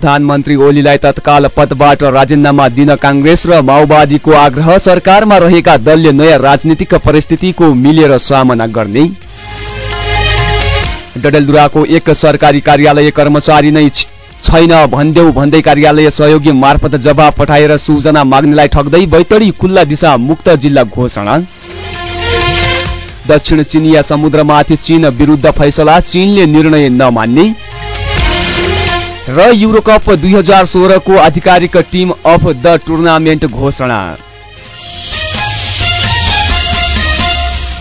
प्रधानमन्त्री ओलीलाई तत्काल पदबाट राजीनामा दिन काङ्ग्रेस र माओवादीको आग्रह सरकारमा रहेका दलले नयाँ राजनीतिक परिस्थितिको मिलेर सामना गर्ने। डडेलधुराको एक सरकारी कार्यालय कर्मचारी नै छैन भन्देऊ भन्दै कार्यालय सहयोगी मार्फत जवाब पठाएर सूचना माग्नेलाई ठग्दै बैतडी खुल्ला दिशा मुक्त जिल्ला घोषणा। दक्षिण चिनिया समुद्रमाथि चीन विरुद्ध फैसला चीनले निर्णय नमान्ने। र युरोकप दुई हजार सोह्रको आधिकारिक टिम अफ द टुर्नामेन्ट घोषणा।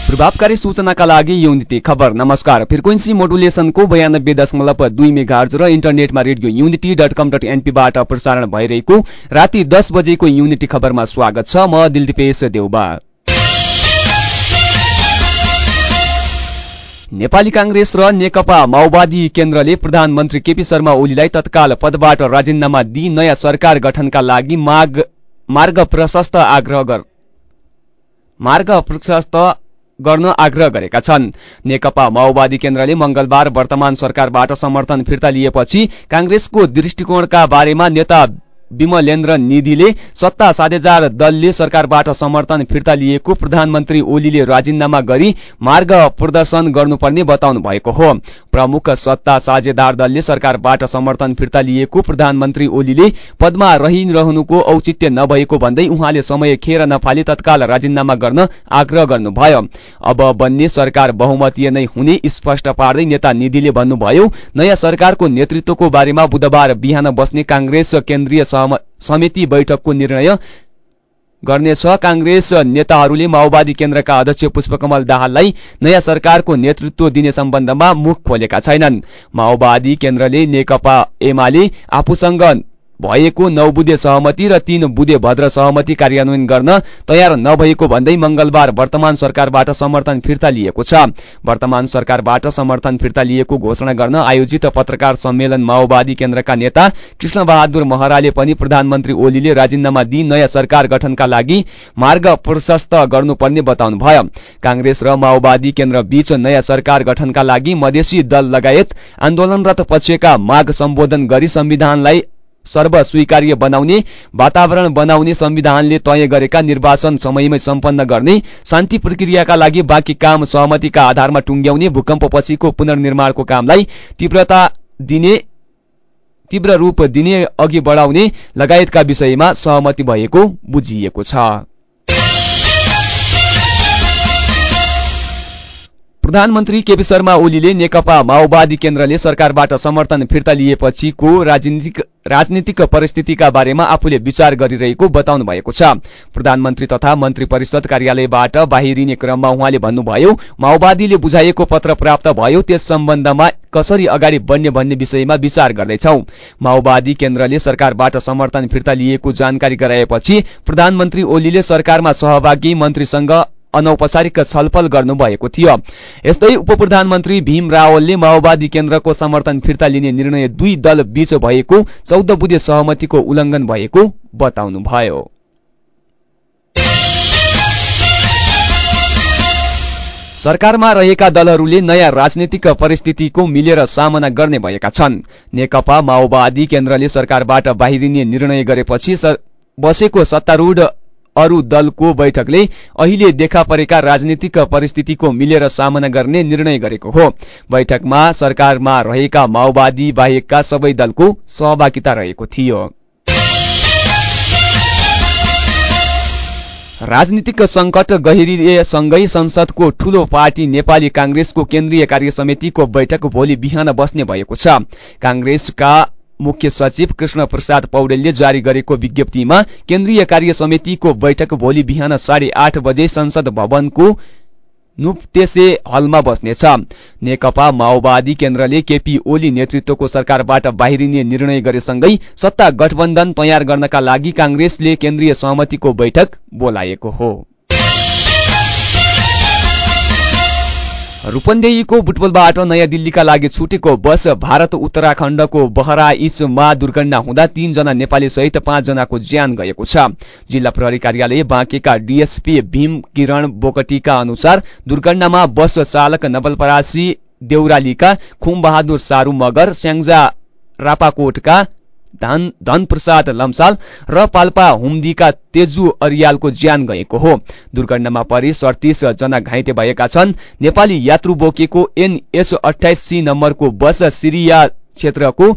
प्रभावकारी सूचनाका लागि युनिटी खबर। नमस्कार। फ्रिक्वेन्सी मोडुलेसनको बयानब्बे दशमलव दुई मेघार्ज र इन्टरनेटमा Radio Unity dot com dot एनपीबाट प्रसारण भइरहेको राति दस बजेको युनिटी खबरमा स्वागत छ। म दिलदीपेश देउबा। नेपाली काङ्ग्रेस र नेकपा माओवादी केन्द्रले प्रधानमन्त्री केपी शर्मा ओलीलाई तत्काल पदबाट राजीनामा दिई नयाँ सरकार गठनका लागि मार्ग प्रशस्त आग्रह मार्ग प्रशस्त गर्न आग्रह गरेका छन्। नेकपा माओवादी केन्द्रले मंगलबार वर्तमान सरकारबाट समर्थन फिर्ता लिएपछि काङ्ग्रेसको दृष्टिकोणका बारेमा नेता विमलेन्द्र निधिले सत्ता साझेदार दलले सरकारबाट समर्थन फिर्ता लिएको प्रधानमन्त्री ओलीले राजीनामा गरी मार्ग प्रदर्शन गर्नुपर्ने बताउनु भएको हो। प्रमुख सत्ता साझेदार दलले सरकारबाट समर्थन फिर्ता लिएको प्रधानमन्त्री ओलीले पदमा रहिरहनुको औचित्य नभएको भन्दै उहाँले समय खेर नफाली तत्काल राजीनामा गर्न आग्रह गर्नुभयो। अब बन्ने सरकार बहुमतीय नै हुने स्पष्ट पार्दै नेता निधिले भन्नुभयो नयाँ सरकारको नेतृत्वको बारेमा बुधबार बिहान बस्ने काङ्ग्रेस केन्द्रीय समिति बैठकको निर्णय गर्नेछ। काङ्ग्रेस नेताहरूले माओवादी केन्द्रका अध्यक्ष पुष्पकमल दाहाललाई नयाँ सरकारको नेतृत्व दिने सम्बन्धमा मुख खोलेका छैनन्। माओवादी केन्द्रले नेकपा एमाले आफूसँग भएको नौ बुधे सहमति र तीन बुधे भद्र सहमति कार्यान्वयन गर्न तयार नभएको भन्दै मंगलबार वर्तमान सरकारबाट समर्थन फिर्ता लिएको छ। वर्तमान सरकारबाट समर्थन फिर्ता लिएको घोषणा गर्न आयोजित पत्रकार सम्मेलन माओवादी केन्द्रका नेता कृष्ण बहादुर महराले पनि प्रधानमन्त्री ओलीले राजीनामा दिई नयाँ सरकार गठनका लागि मार्ग प्रशस्त गर्नुपर्ने बताउनुभयो। काङ्ग्रेस र माओवादी केन्द्र बीच नयाँ सरकार गठनका लागि मधेसी दल लगायत आन्दोलनरत पक्षका माग सम्बोधन गरी संविधानलाई सर्वस्वीकार्य बनाउने वातावरण बनाउने संविधानले तय गरेका निर्वाचन समयमै सम्पन्न गर्ने शान्ति प्रक्रियाका लागि बाँकी काम सहमतिका आधारमा टुङ्ग्याउने भूकम्पपछिको पुनर्निर्माणको कामलाई तीव्रता दिने तीव्र रूप दिने अघि बढाउने लगायतका विषयमा सहमति भएको बुझिएको छ। प्रधानमन्त्री केपी शर्मा ओलीले नेकपा माओवादी केन्द्रले सरकारबाट समर्थन फिर्ता लिएपछिको राजनीतिक राजनीतिक परिस्थितिका बारेमा आफूले विचार गरिरहेको बताउनु भएको छ। प्रधानमन्त्री तथा मन्त्री परिषद कार्यालयबाट बाहिरिने क्रममा उहाँले भन्नुभयो माओवादीले बुझाइएको पत्र प्राप्त भयो त्यस सम्बन्धमा कसरी अगाडि बढ्ने भन्ने विषयमा विचार गर्दैछौ। माओवादी केन्द्रले सरकारबाट समर्थन फिर्ता लिएको जानकारी गराएपछि प्रधानमन्त्री ओलीले सरकारमा सहभागी मन्त्रीसँग अनौपचारिक छलफल गर्नुभएको थियो। यस्तै उप प्रधानमन्त्री भीम रावलले माओवादी केन्द्रको समर्थन फिर्ता लिने निर्णय दुई दल बीच भएको चौध बुधे सहमतिको उल्लङ्घन भएको बताउनुभयो। सरकारमा रहेका दलहरूले नयाँ राजनीतिक परिस्थितिको मिलेर सामना गर्ने भएका छन्। नेकपा माओवादी केन्द्रले सरकारबाट बाहिरिने निर्णय गरेपछि बसेको सत्तारूढ अरू दलको बैठकले अहिले देखा परेका राजनीतिक परिस्थितिको मिलेर सामना गर्ने निर्णय गरेको हो। बैठकमा सरकारमा रहेका माओवादी बाहेकका सबै दलको सहभागिता रहेको थियो। राजनीतिक संकट गहिरिएसँगै संसदको ठूलो पार्टी नेपाली काङ्ग्रेसको केन्द्रीय कार्य समितिको बैठक भोलि बिहान बस्ने भएको छ। काङ्ग्रेसका मुख्य सचिव कृष्ण प्रसाद पौडेलले जारी गरेको विज्ञप्तिमा केन्द्रीय कार्य समितिको बैठक भोलि बिहान साढे आठ बजे संसद भवनको नुप्तेसे हलमा बस्नेछ। नेकपा माओवादी केन्द्रले केपी ओली नेतृत्वको सरकारबाट बाहिरिने निर्णय गरेसँगै सत्ता गठबन्धन तयार गर्नका लागि काङ्ग्रेसले केन्द्रीय सहमतिको बैठक बोलाएको हो। रूपन्देहीको बुटबलबाट नयाँ दिल्लीका लागि छुटेको बस भारत उत्तराखण्डको बहराइचमा दुर्घटना हुँदा तीनजना नेपाली सहित पाँचजनाको ज्यान गएको छ। जिल्ला प्रहरी कार्यालय बाँकेका डीएसपी भीम किरण बोकटीका अनुसार दुर्घटनामा बस चालक नवलपरासी देउरालीका खुमबहादुर सारू मगर स्याङ्जा रापाकोटका धन धनप्रसाद लम्साल र पाल्पा हुम्दीका तेजु अरियालको ज्यान गएको हो। दुर्घटनामा परि सडतिस जना घाइते भएका छन्। नेपाली यात्रु बोकेको एनएच अठाइस नम्बरको बस सिरिया क्षेत्रको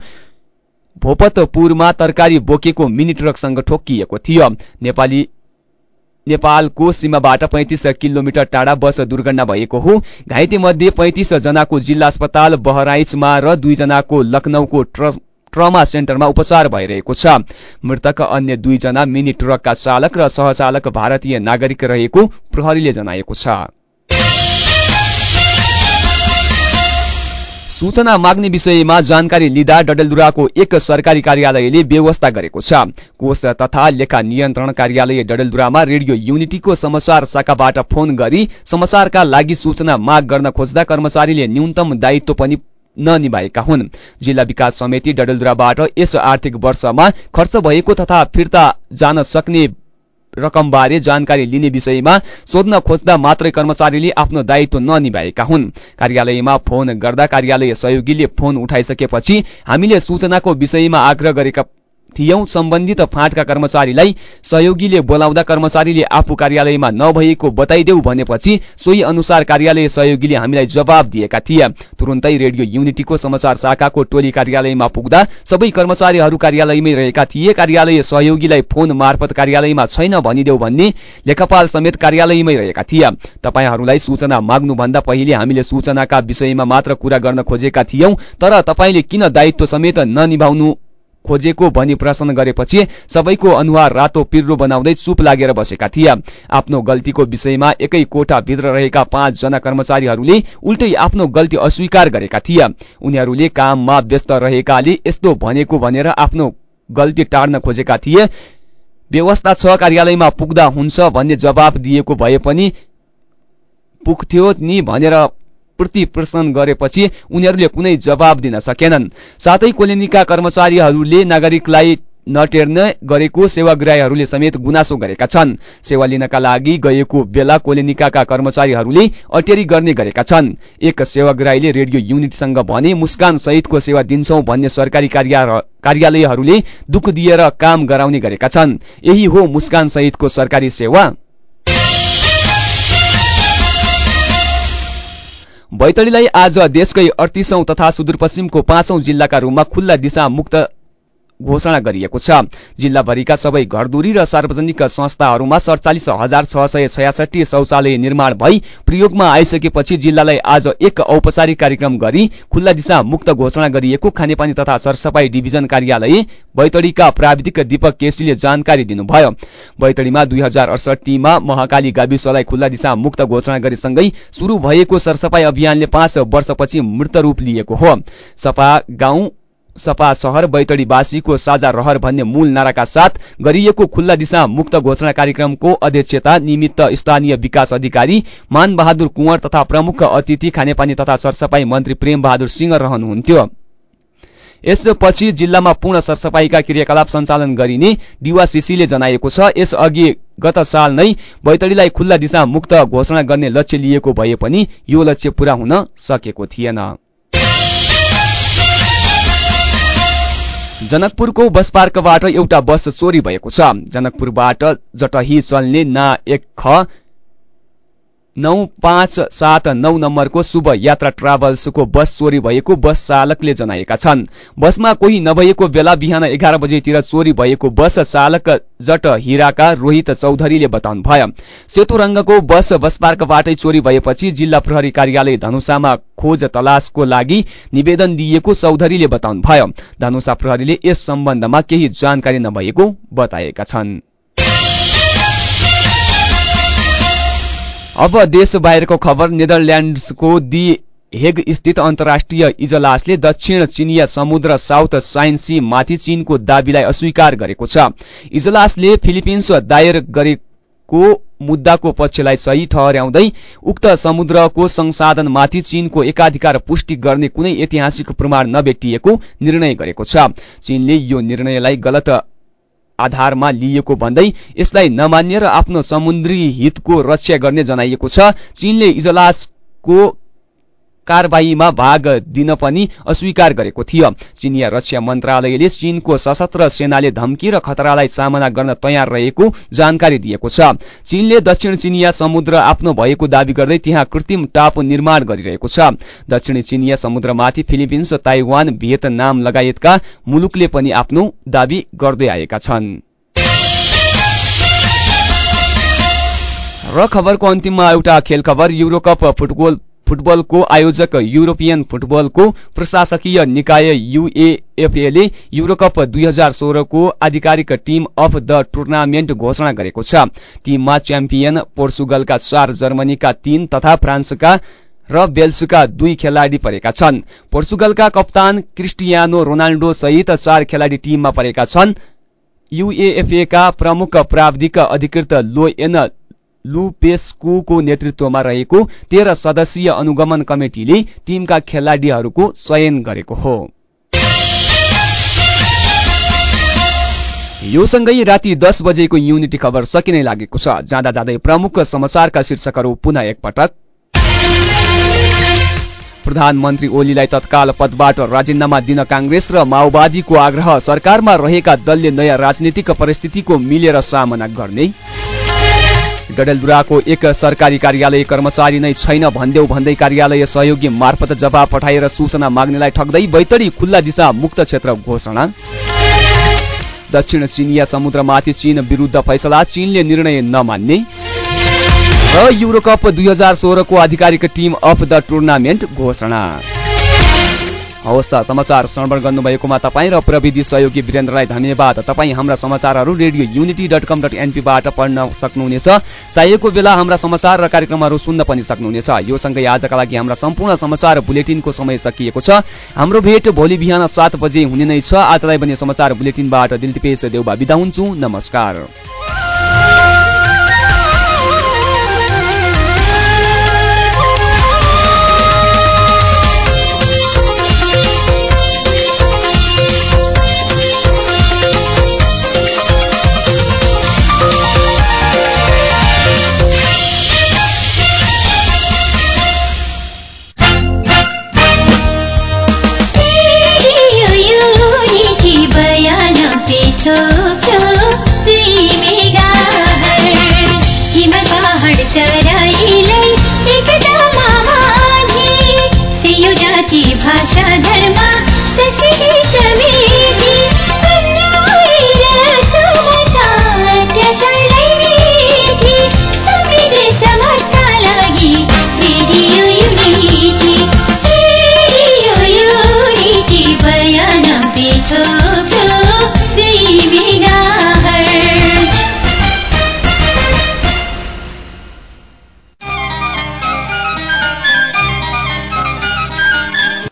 भोपतपुरमा तरकारी बोकेको मिनी ट्रकसँग ठोकिएको थियो। नेपाली नेपालको सीमाबाट पैंतिस किलोमिटर टाढा बस दुर्घटना भएको हो। घाइते मध्ये पैंतिस जनाको जिल्ला अस्पताल बहराइचमा र दुईजनाको लखनऊको ट्रमा सेन्टरमा उपचार भइरहेको छ। मृतक अन्य दुईजना मिनी ट्रकका चालक र सहचालक भारतीय नागरिक रहेको प्रहरीले जनाएको छ। सूचना माग्ने विषयमा जानकारी लिँदा डडेलधुराको एक सरकारी कार्यालयले व्यवस्था गरेको छ। कोष तथा लेखा नियन्त्रण कार्यालय डडेलधुरामा रेडियो युनिटीको समाचार शाखाबाट फोन गरी समाचारका लागि सूचना माग गर्न खोज्दा कर्मचारीले न्यूनतम दायित्व पनि ननिभाएका हुन्। जिल्ला विकास समिति डडेलधुराबाट यस आर्थिक वर्षमा खर्च भएको तथा फिर्ता जान सक्ने रकमबारे जानकारी लिने विषयमा सोध्न खोज्दा मात्रै कर्मचारीले आफ्नो दायित्व ननिभाएका हुन्। कार्यालयमा फोन गर्दा कार्यालय सहयोगीले फोन उठाइसकेपछि हामीले सूचनाको विषयमा आग्रह गरेका थियौं। सम्बन्धित फाँटका कर्मचारीलाई सहयोगीले बोलाउँदा कर्मचारीले आफू कार्यालयमा नभएको बताइदेऊ भनेपछि सोही अनुसार कार्यालय सहयोगीले हामीलाई जवाब दिएका थिए। तुरन्तै रेडियो युनिटीको समाचार शाखाको टोली कार्यालयमा पुग्दा सबै कर्मचारीहरू कार्यालयमै रहेका थिए। कार्यालय सहयोगीलाई फोन मार्फत कार्यालयमा छैन भनिदेऊ भन्ने लेखापाल समेत कार्यालयमै रहेका थिए। तपाईँहरूलाई सूचना माग्नुभन्दा पहिले हामीले सूचनाका विषयमा मात्र कुरा गर्न खोजेका थियौं तर तपाईँले किन दायित्व समेत ननिभाउनु खोजेको भनी प्रश्न गरेपछि सबैको अनुहार रातो पिर्रो बनाउँदै चुप लागेर बसेका थिए। आफ्नो गल्तीको विषयमा एकै कोठाभित्र रहेका पाँचजना कर्मचारीहरूले उल्टै आफ्नो गल्ती अस्वीकार गरेका थिए। उनीहरूले काममा व्यस्त रहेकाले यस्तो भनेको भनेर आफ्नो गल्ती टार्न खोजेका थिए। व्यवस्था छ कार्यालयमा पुग्दा हुन्छ भन्ने जवाब दिएको भए पनि पुग्थ्यो नि भनेर प्रतिप्रशन गरेपछि उनीहरूले कुनै जवाब दिन सकेनन्। साथै कोलिनीका कर्मचारीहरूले नागरिकलाई नटेर्न गरेको सेवाग्राहीहरूले समेत गुनासो गरेका छन्। सेवा लिनका लागि गएको बेला कोलिनिकाका कर्मचारीहरूले अटेरी गर्ने गरेका छन्। एक सेवाग्राहीले रेडियो युनिटसँग भने मुस्कान सहितको सेवा दिन्छौ भन्ने सरकारी कार्यालयहरूले दुःख दिएर काम गराउने गरेका छन्। यही हो मुस्कान सहितको सरकारी सेवा। बैतडीलाई आज देशकै अडतिसौं तथा सुदूरपश्चिमको पाँचौं जिल्लाका रूपमा खुल्ला दिशा मुक्त घोषणा गरिएको छ। जिल्लाभरिका सबै घरदुरी र सार्वजनिक संस्थाहरूमा सडचालिस हजार छ सय छयासठी शौचालय निर्माण भई प्रयोगमा आइसकेपछि जिल्लालाई आज एक औपचारिक कार्यक्रम गरी खुल्ला दिशा मुक्त घोषणा गरिएको खानेपानी तथा सरसफाई डिभिजन कार्यालय बैतडीका प्राविधिक दीपक केसीले जानकारी दिनुभयो। बैतडीमा दुई हजार अडसठीमा महाकाली गाविसलाई खुल्ला दिशा मुक्त घोषणा गरेसँगै शुरू भएको सरसफाई अभियानले पाँच वर्षपछि मृत रूप लिएको हो। सफा गाउँ सपा सहर बैतडीवासीको साझा रहर भन्ने मूल नाराका साथ गरिएको खुल्ला दिशा मुक्त घोषणा कार्यक्रमको अध्यक्षता निमित्त स्थानीय विकास अधिकारी मान बहादुर कुँवर तथा प्रमुख अतिथि खानेपानी तथा सरसफाई मन्त्री प्रेम बहादुर सिंह रहनुहुन्थ्यो। यसपछि जिल्लामा पूर्ण सरसफाईका क्रियाकलाप सञ्चालन गरिने डिवासिसीले जनाएको छ। यसअघि गत साल नै बैतडीलाई खुल्ला दिशा मुक्त घोषणा गर्ने लक्ष्य लिएको भए पनि यो लक्ष्य पूरा हुन सकेको थिएन। जनकपुरको बस पार्कबाट एउटा बस चोरी भएको छ। जनकपुरबाट जटही चल्ने ना एक ख नौ पाँच सात नौ नम्बरको शुभ यात्रा ट्राभल्सको बस चोरी भएको बस चालकले जनाएका छन्। बसमा कोही नभएको बेला बिहान एघार बजेतिर चोरी भएको बस चालक जट हिराका रोहित चौधरीले बताउनु भयो सेतो रंगको बस बस पार्कबाटै चोरी भएपछि जिल्ला प्रहरी कार्यालय धनुषामा खोज तलासको लागि निवेदन दिएको चौधरीले बताउनु भयो धनुषा प्रहरीले यस सम्बन्धमा केही जानकारी नभएको बताएका छन्। अब देश बाहिरको खबर नेदरल्याण्डसको दि हेग स्थित अन्तर्राष्ट्रिय इजलासले दक्षिण चिनिया समुद्र साउथ साइन सी माथि चीनको दावीलाई अस्वीकार गरेको छ। इजलासले फिलिपिन्स दायर गरेको मुद्दाको पक्षलाई सही ठहर्याउँदै उक्त समुद्रको संसाधनमाथि चीनको एकाधिकार पुष्टि गर्ने कुनै ऐतिहासिक प्रमाण नभेटिएको निर्णय गरेको छ। चीनले यो निर्णयलाई गलत आधारमा लिएको भन्दै यसलाई नमान्य र आफ्नो समुद्री हितको रक्षा गर्ने जनाइएको छ। चीनले इजलासको कारबाहीमा भाग दिन पनि अस्वीकार गरेको थियो। चिनिया रक्षा मन्त्रालयले चीनको सशस्त्र सेनाले धम्की र खतरालाई सामना गर्न तयार रहेको जानकारी दिएको छ। चीनले दक्षिण चिनिया समुद्र आफ्नो भएको दावी गर्दै त्यहाँ कृत्रिम टापु निर्माण गरिरहेको छ। दक्षिणी चिनिया समुद्रमाथि फिलिपिन्स ताइवान भियतनाम लगायतका मुलुकले पनि आफ्नो दावी गर्दै आएका छन्। र खबरको अन्तिममा एउटा खेल खबर युरोकप फुटबल फुटबलको आयोजक युरोपियन फुटबलको प्रशासकीय निकाय युएएफएले युरोकप दुई हजार सोह्रको आधिकारिक टिम अफ द टुर्नामेन्ट घोषणा गरेको छ। टिममा च्याम्पियन पोर्चुगलका चार जर्मनीका तीन तथा फ्रान्सका र बेल्सका दुई खेलाडी परेका छन्। पोर्चुगलका कप्तान क्रिस्टियानो रोनाल्डो सहित चार खेलाडी टिममा परेका छन्। युएएफए प्रमुख प्राविधिक अधिकृत लोएन लुपेस्कुको नेतृत्वमा रहेको तेह्र सदस्यीय अनुगमन कमिटिले टिमका खेलाडीहरूको चयन गरेको हो। यो सँगै राति दस बजेको युनिटी खबर सकिनै लागेको छ। जाँदा जाँदै प्रमुख समाचारका शीर्षकहरू पुनः एकपटक। प्रधानमन्त्री ओलीलाई तत्काल पदबाट राजीनामा दिन काङ्ग्रेस र माओवादीको आग्रह सरकारमा रहेका दलले नयाँ राजनीतिक परिस्थितिको मिलेर सामना गर्ने। गडेलधुराको एक सरकारी कार्यालय कर्मचारी नै छैन भन्देऊ भन्दै कार्यालय सहयोगी मार्फत जवाब पठाएर सूचना माग्नेलाई ठग्दै बैतडी खुल्ला दिशा मुक्त क्षेत्र घोषणा। दक्षिण चिनिया समुद्रमाथि चीन विरुद्ध फैसला चीनले निर्णय नमान्ने। र युरोकप दुई हजार सोह्रको आधिकारिक टिम अफ द टुर्नामेन्ट घोषणा। हवस् त समाचार श्रवण गर्नुभएकोमा तपाईँ र प्रविधि सहयोगी वीरेन्द्रलाई धन्यवाद। तपाईँ हाम्रा समाचारहरू Radio Unity dot com dot एनपीबाट पढ्न सक्नुहुनेछ। चाहिएको बेला हाम्रा समाचार र कार्यक्रमहरू सुन्न पनि सक्नुहुनेछ। यो सँगै आजका लागि हाम्रा सम्पूर्ण समाचार बुलेटिनको समय सकिएको छ। हाम्रो भेट भोलि बिहान सात बजे हुने नै छ। आजलाई पनि समाचार बुलेटिनबाट दिलदिपेश देउबा बिदा हुन्छु। नमस्कार।